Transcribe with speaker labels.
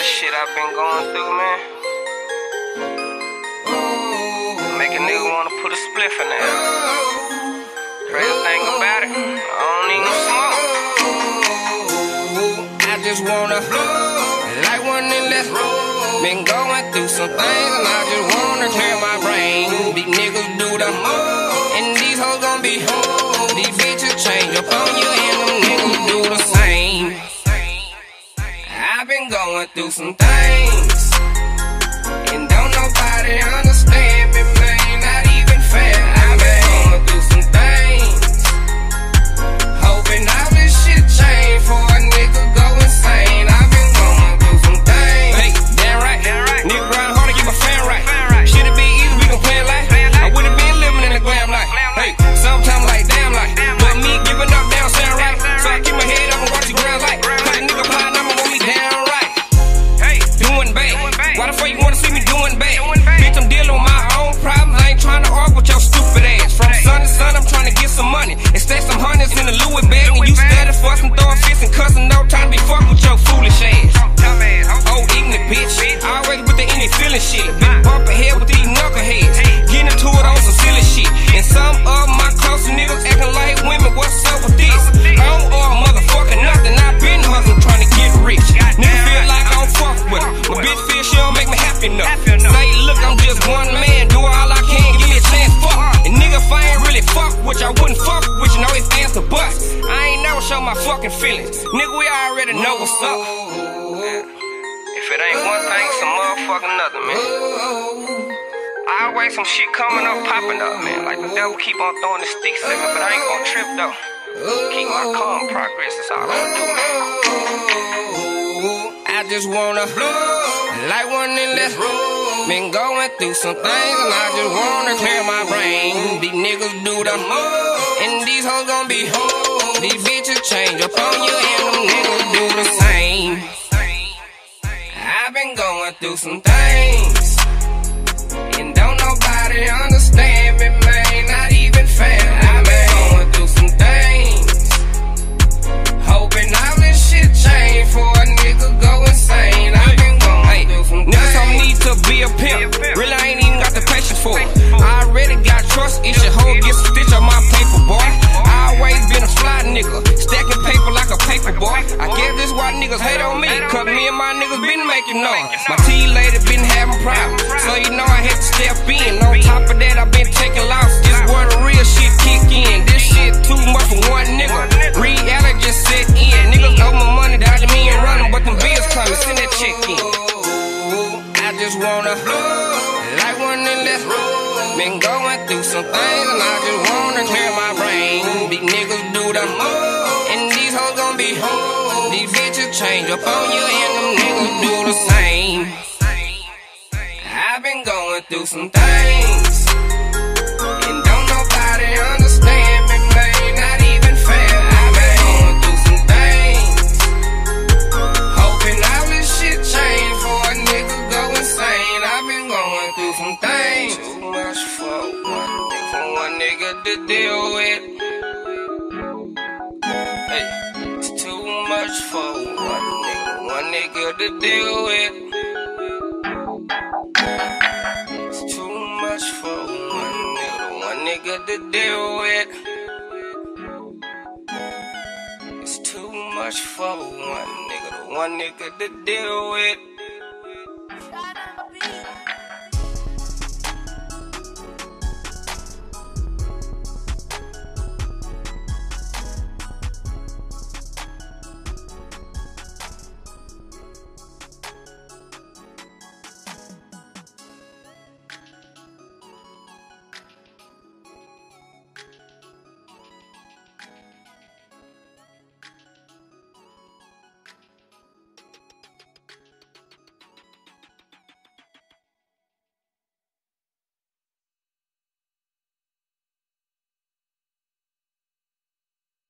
Speaker 1: this shit I've been going through, man. Make a nigga wanna put a spliff in there. Crazy thing about it, I don't even smoke. I just wanna light one and let's roll. Been going through some things and I just wanna clear my brain. These niggas do the most, going through some things, feeling shit. Been bumping head with these knuckleheads. Getting into it on some silly shit. And some of my closer niggas acting like women. What's up with this? I don't owe a motherfucker nothing. I been hustling trying to get rich. Nigga feel like I don't fuck with her. My bitch feel she don't make me happy enough. Say, look, I'm just one man. Do all I can. Give me a chance. Fuck. And nigga, if I ain't really fuck with you, I wouldn't fuck with you. No ifs, ands, or buts. I ain't never show my fucking feelings. Nigga, we already know what's up. If it ain't one thing, some motherfucking nothing, man. I always some shit coming up, popping up, man. Like the devil keep on throwing the sticks at me, but I ain't gonna trip though. Keep my calm progress, that's all I'ma do, man. I just wanna like one and let's roll. Been going through some things and I just wanna clear my brain. These niggas do the most, and these hoes gon' be hoes. These bitches change up on you through some things. Been making noise. My T lady been having problems. So you know I had to step in. On top of that, I been taking losses. This where the real shit kick in. This shit too much for one nigga. Reality just set in. Niggas owe my money, dodging me and running. But them bills coming, send that check in. I just wanna light one and roll. Been going through some things and I just wanna clear my brain. These niggas do the most, and these hoes gon' change up on you and them niggas do the same. I've been going through some things, and don't nobody understand me. Not even. I've been going through some things. Hoping all this shit change for a nigga go insane. I've been going through some things. Too much for one nigga to deal with. One to deal with. It's too much for one nigga, one nigga to deal with. It's too much for one nigga, one nigga to deal with.